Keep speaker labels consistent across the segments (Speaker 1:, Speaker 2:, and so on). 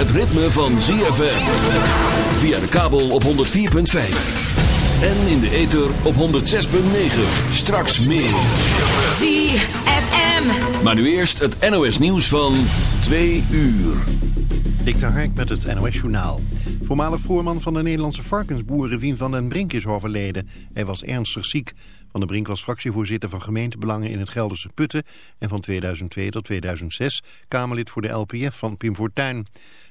Speaker 1: het ritme van ZFM. Via de kabel op 104.5. En in de ether op 106.9. Straks meer.
Speaker 2: ZFM.
Speaker 1: Maar nu eerst het NOS nieuws van 2 uur.
Speaker 3: Dik de Hark met het NOS Journaal. Voormalig voorman van de Nederlandse varkensboeren Wien van den Brink is overleden. Hij was ernstig ziek. Van den Brink was fractievoorzitter van gemeentebelangen in het Gelderse Putten... en van 2002 tot 2006 Kamerlid voor de LPF van Pim Fortuyn.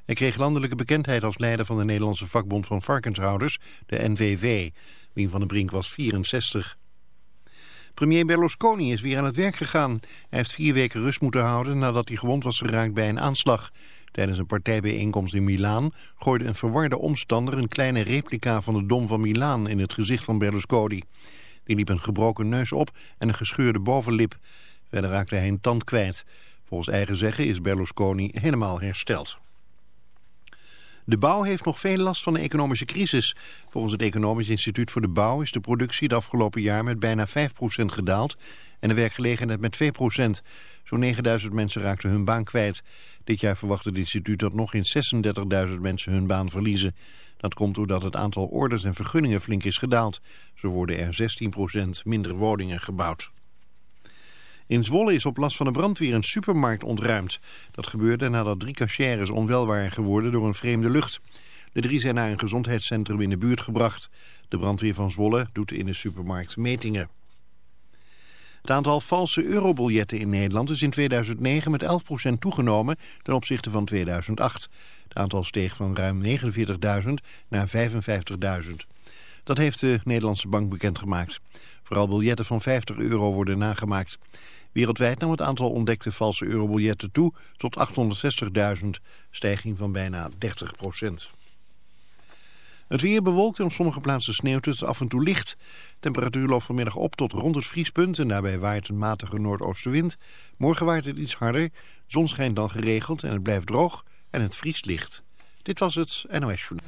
Speaker 3: Hij kreeg landelijke bekendheid als leider van de Nederlandse vakbond van varkenshouders, de NVV. Wien van den Brink was 64. Premier Berlusconi is weer aan het werk gegaan. Hij heeft vier weken rust moeten houden nadat hij gewond was geraakt bij een aanslag... Tijdens een partijbijeenkomst in Milaan gooide een verwarde omstander een kleine replica van de Dom van Milaan in het gezicht van Berlusconi. Die liep een gebroken neus op en een gescheurde bovenlip. Verder raakte hij een tand kwijt. Volgens eigen zeggen is Berlusconi helemaal hersteld. De bouw heeft nog veel last van de economische crisis. Volgens het Economisch Instituut voor de Bouw is de productie het afgelopen jaar met bijna 5% gedaald en de werkgelegenheid met 2%. Zo'n 9000 mensen raakten hun baan kwijt. Dit jaar verwacht het instituut dat nog eens 36.000 mensen hun baan verliezen. Dat komt doordat het aantal orders en vergunningen flink is gedaald. Zo worden er 16% minder woningen gebouwd. In Zwolle is op last van de brandweer een supermarkt ontruimd. Dat gebeurde nadat drie cachères onwel waren geworden door een vreemde lucht. De drie zijn naar een gezondheidscentrum in de buurt gebracht. De brandweer van Zwolle doet in de supermarkt metingen. Het aantal valse eurobiljetten in Nederland is in 2009 met 11% toegenomen ten opzichte van 2008. Het aantal steeg van ruim 49.000 naar 55.000. Dat heeft de Nederlandse bank bekendgemaakt. Vooral biljetten van 50 euro worden nagemaakt. Wereldwijd nam het aantal ontdekte valse eurobiljetten toe tot 860.000, stijging van bijna 30% Het weer bewolkt en op sommige plaatsen sneeuwt het af en toe licht. Temperatuur loopt vanmiddag op tot rond het vriespunt en daarbij waait een matige noordoostenwind. Morgen waait het iets harder, zon schijnt dan geregeld en het blijft droog en het vriest licht. Dit was het NOS Journal.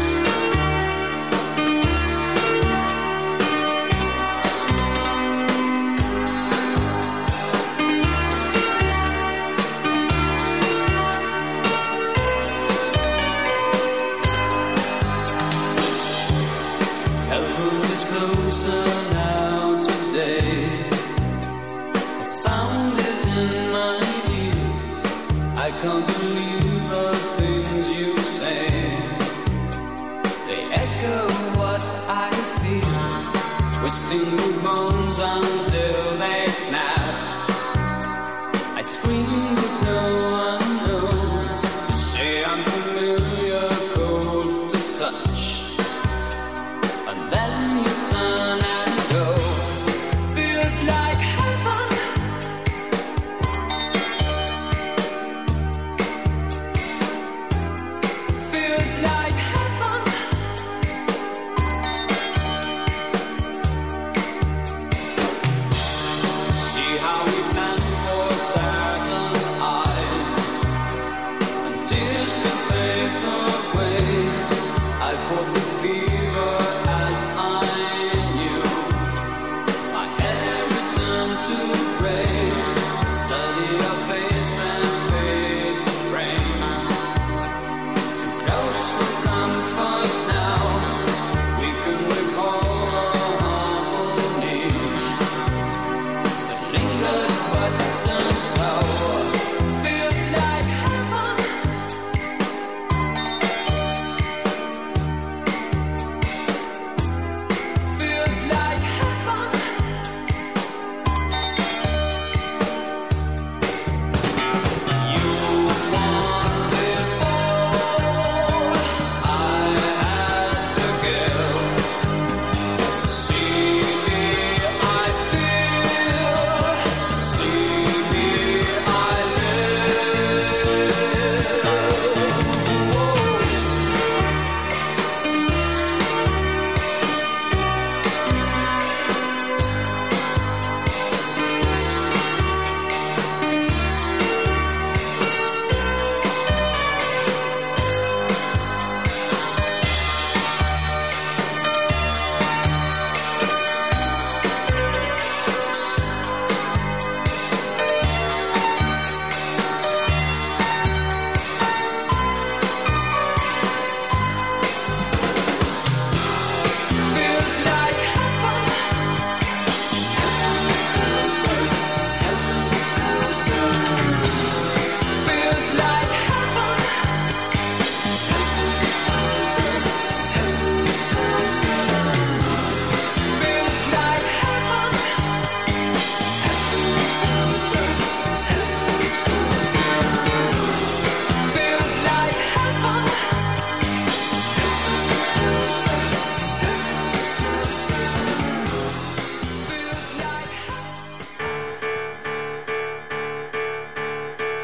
Speaker 4: whisper.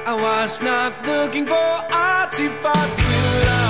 Speaker 4: I was not looking for artifacts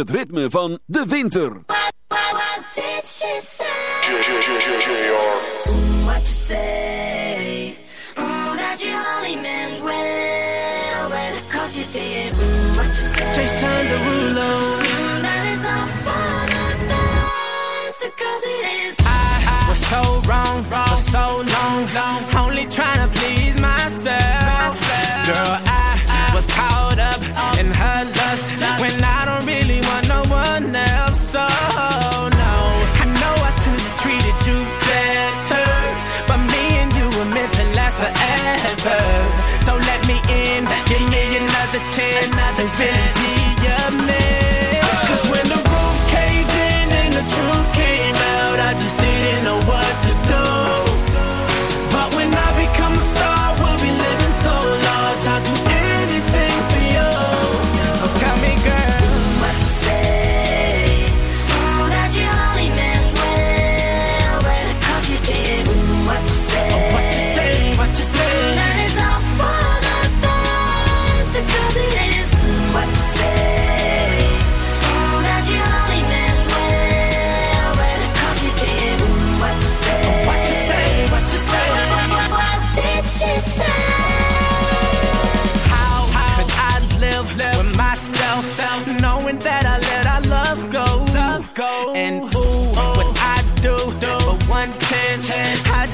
Speaker 1: het ritme van de winter.
Speaker 5: What, what, what did meant
Speaker 6: bad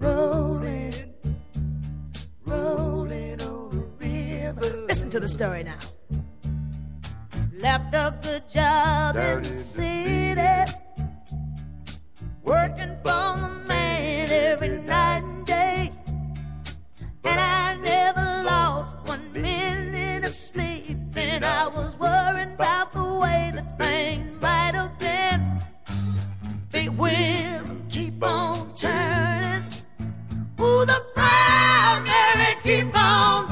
Speaker 7: Rolling, rolling on the river. Listen to the story now. Left a good job Down in the city, city. working for the man every night and day. And I never lost one minute of sleep, and I was worried about the way that things might have been. Big wheel, keep on turning. Ooh, the proud Mary keep on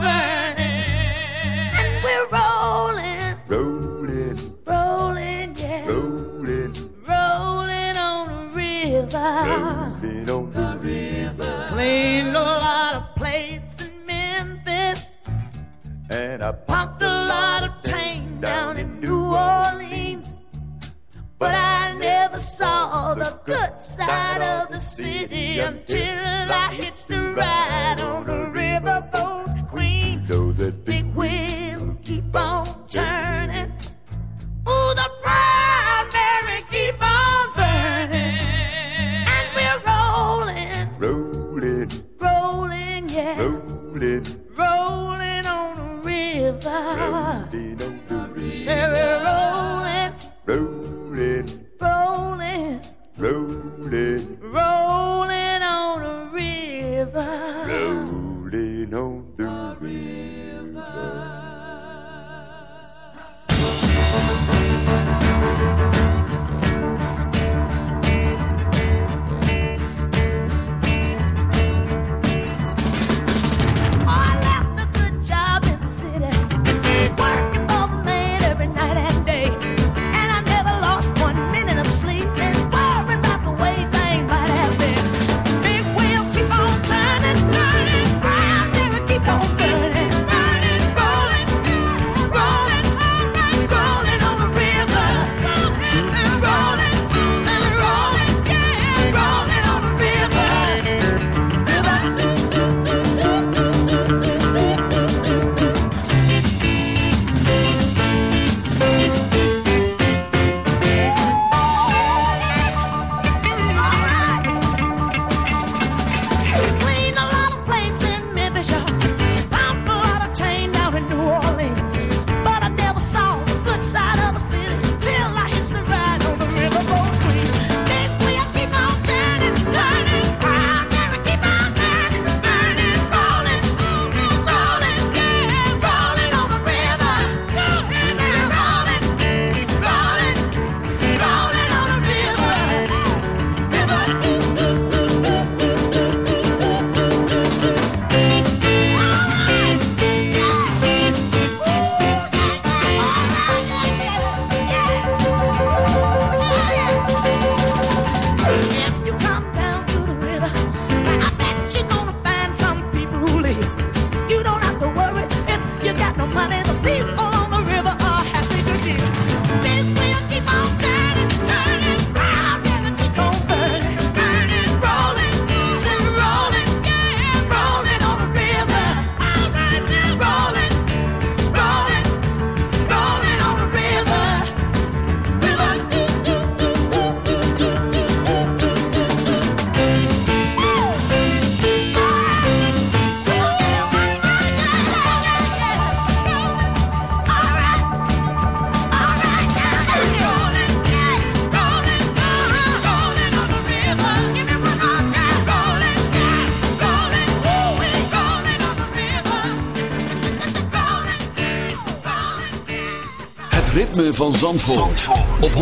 Speaker 1: van Zandvoort, op 106.9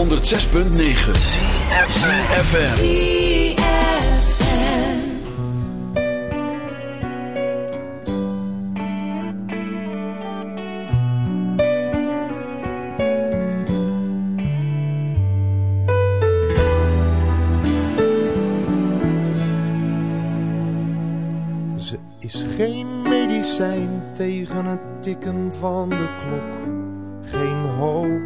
Speaker 1: FM.
Speaker 8: Ze is geen medicijn tegen het tikken van de klok. Geen hoop,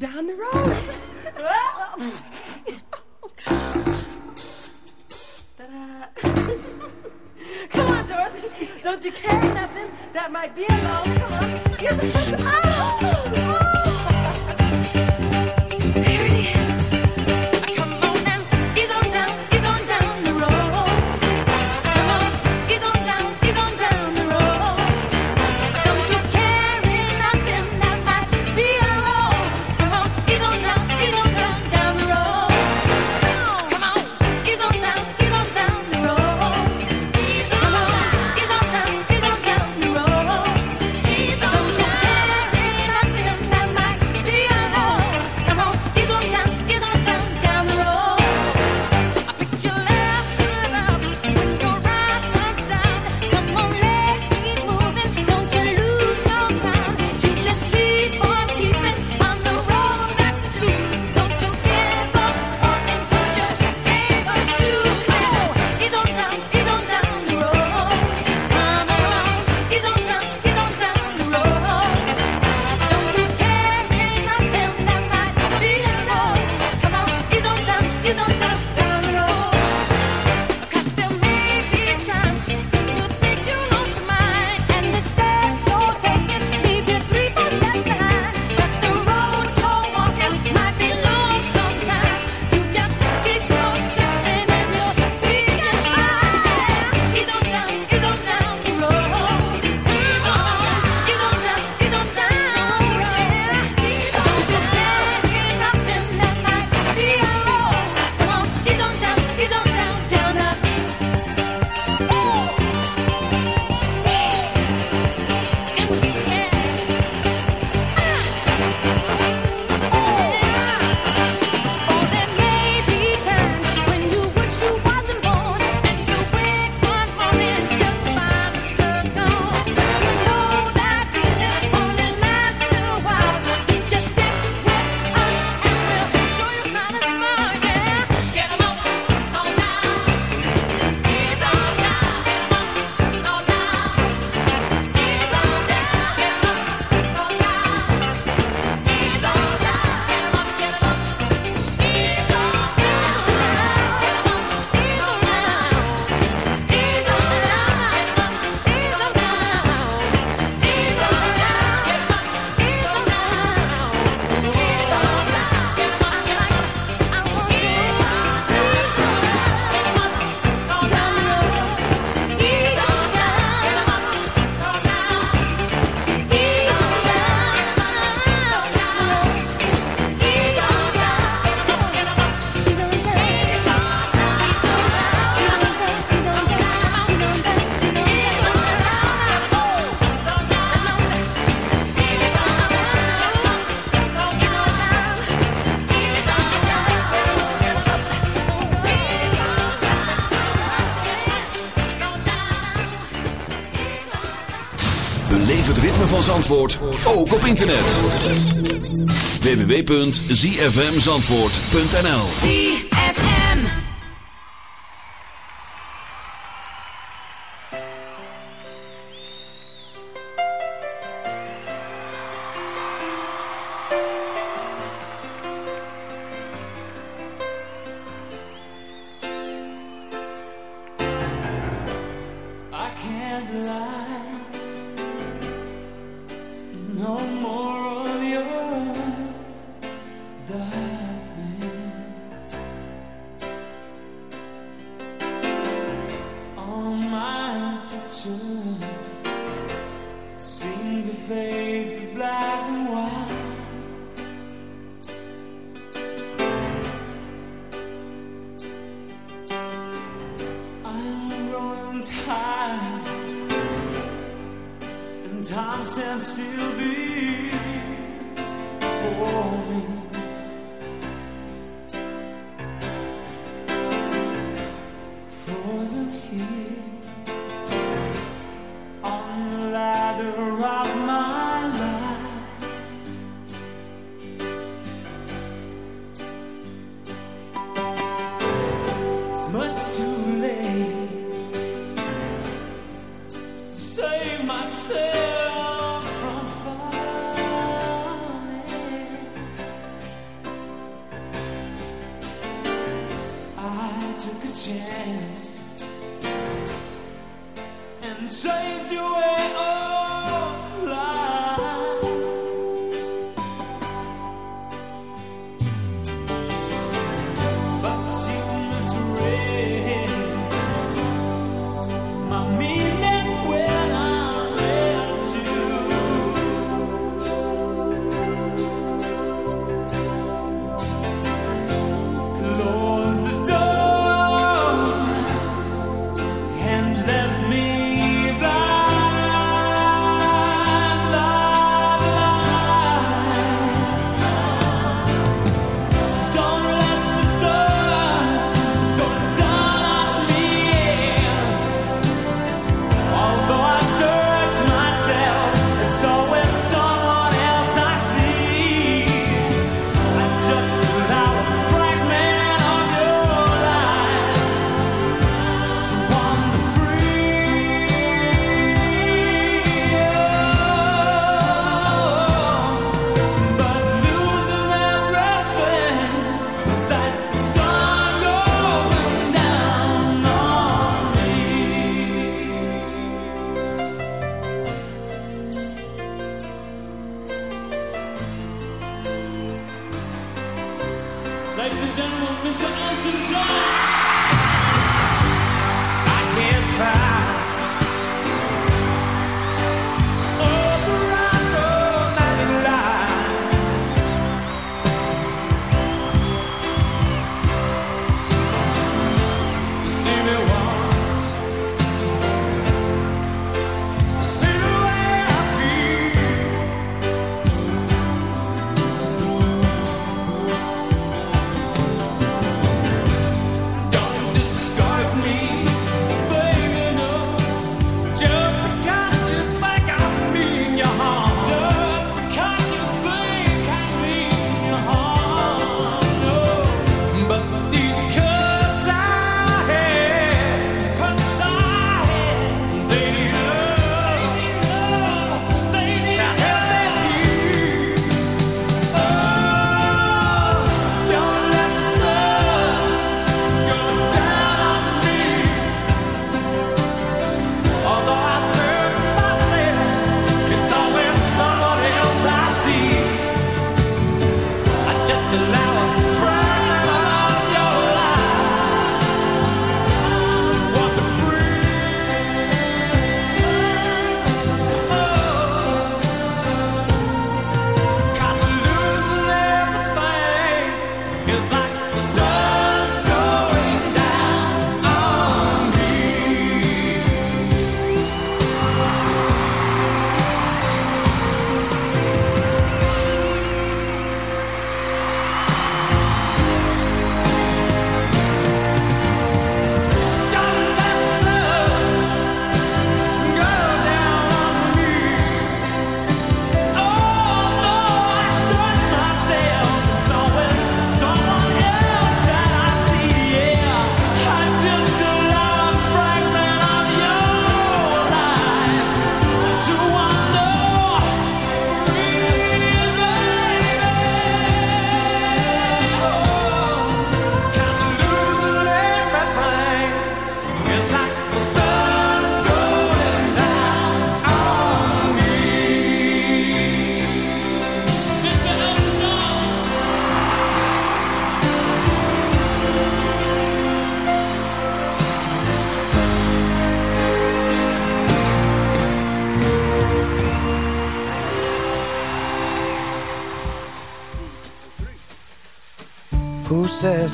Speaker 9: down the road. Come on, Dorothy. Don't you carry nothing that might be alone? Come on. Yes. oh!
Speaker 1: Zandvoort ook op internet. www.zfmzandvoort.nl
Speaker 10: ZFM
Speaker 11: I can't lie.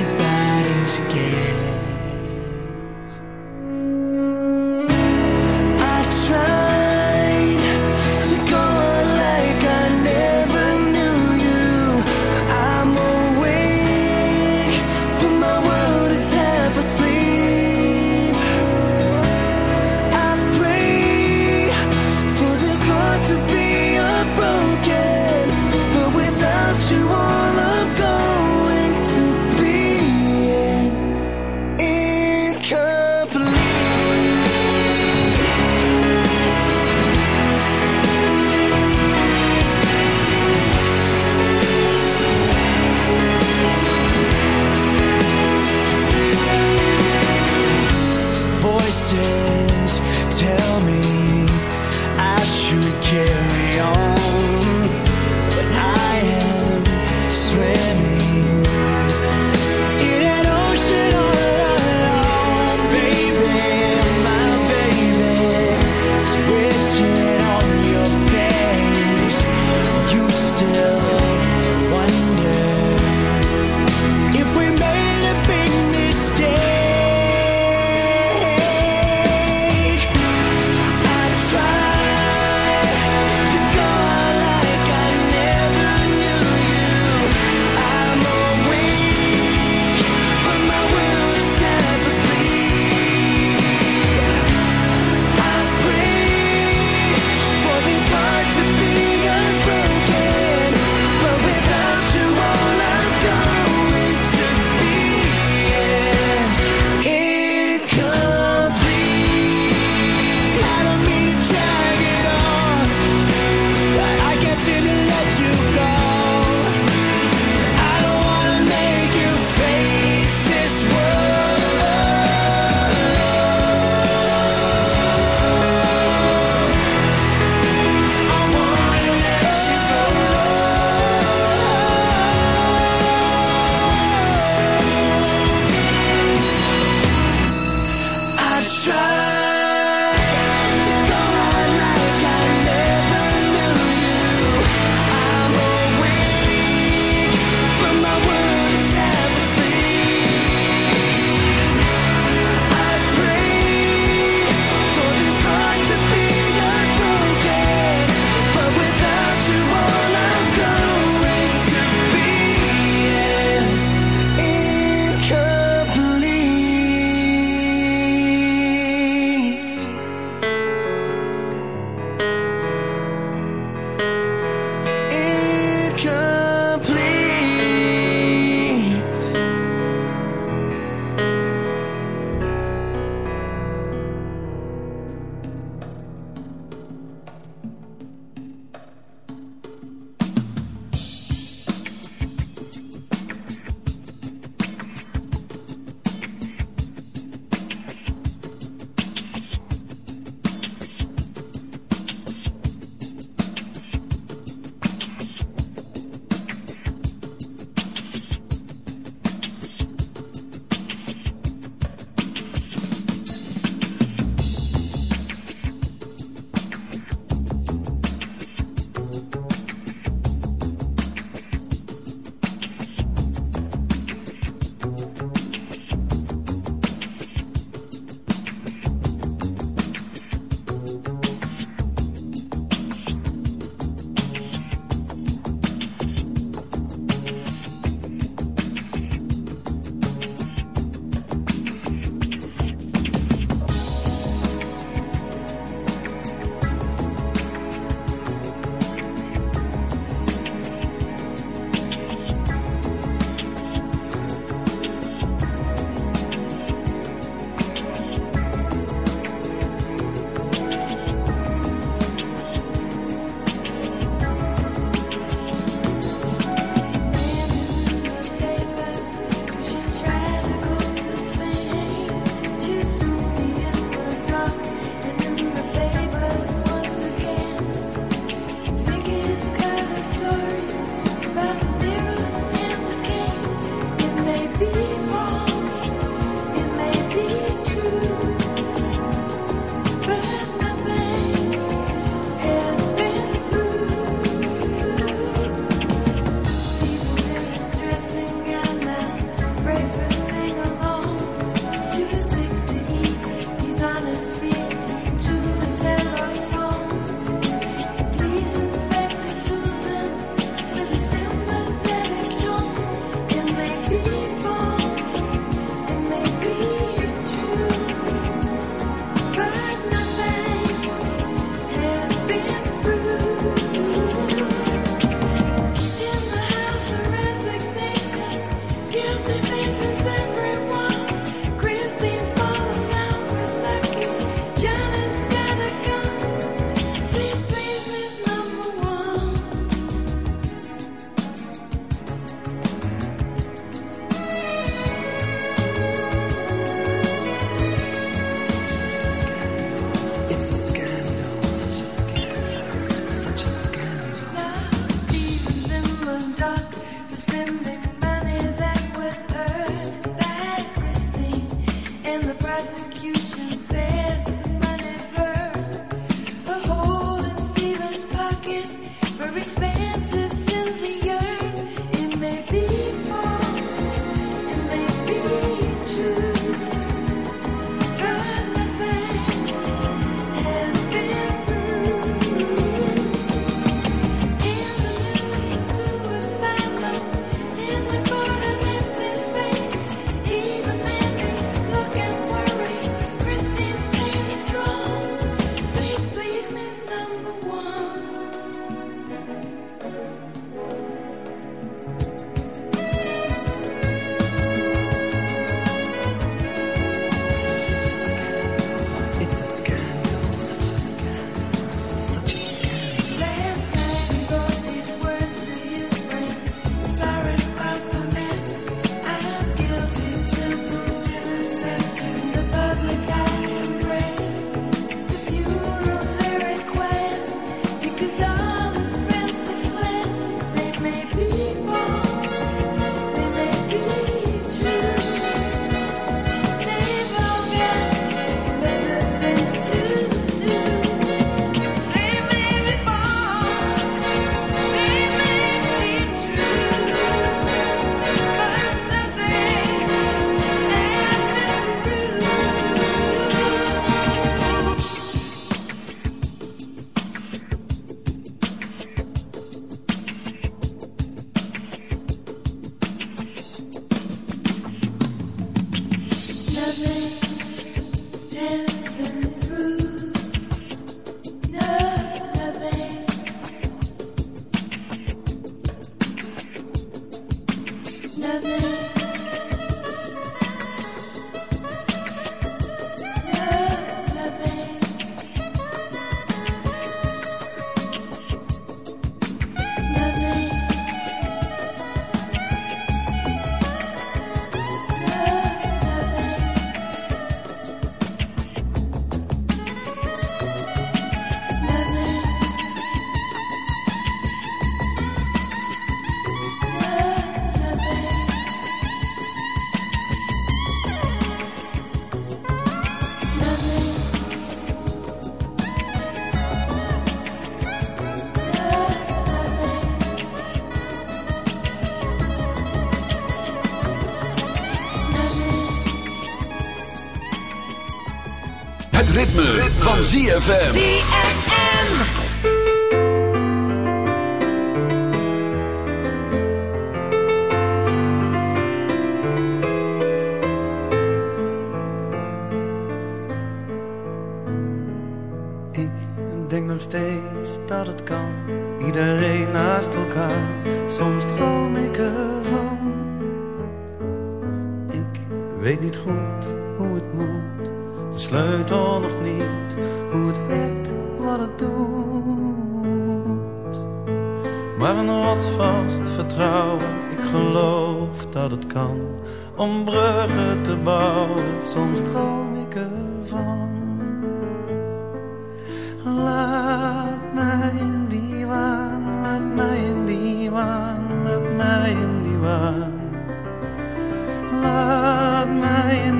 Speaker 12: Is
Speaker 13: anybody's
Speaker 1: ZFM.
Speaker 14: ZFM. Maar een rotsvast vertrouwen, ik geloof dat het kan. Om bruggen te bouwen, soms droom ik ervan. Laat mij in die waan, laat mij in die waan, laat mij in die waan. Laat mij in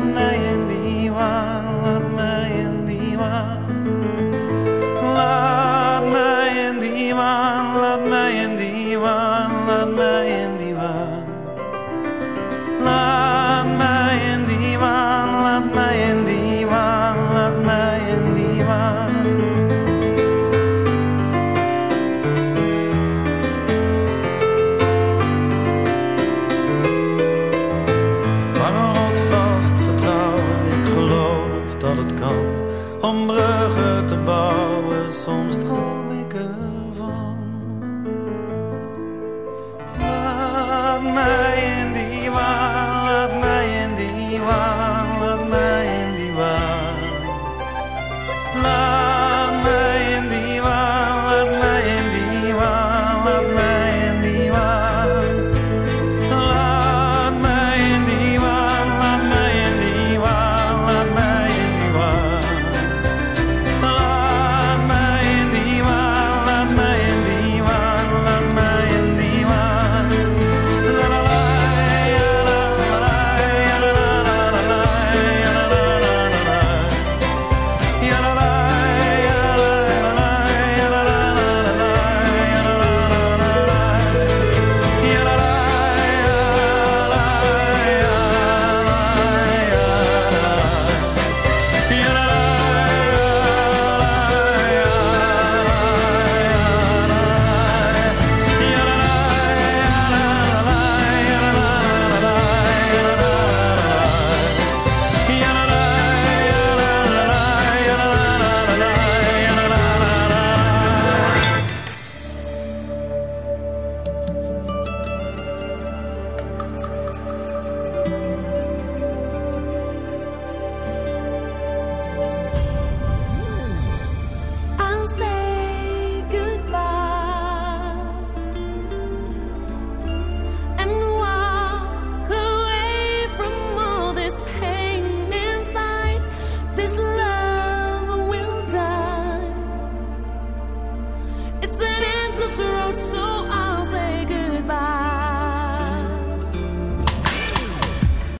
Speaker 14: night.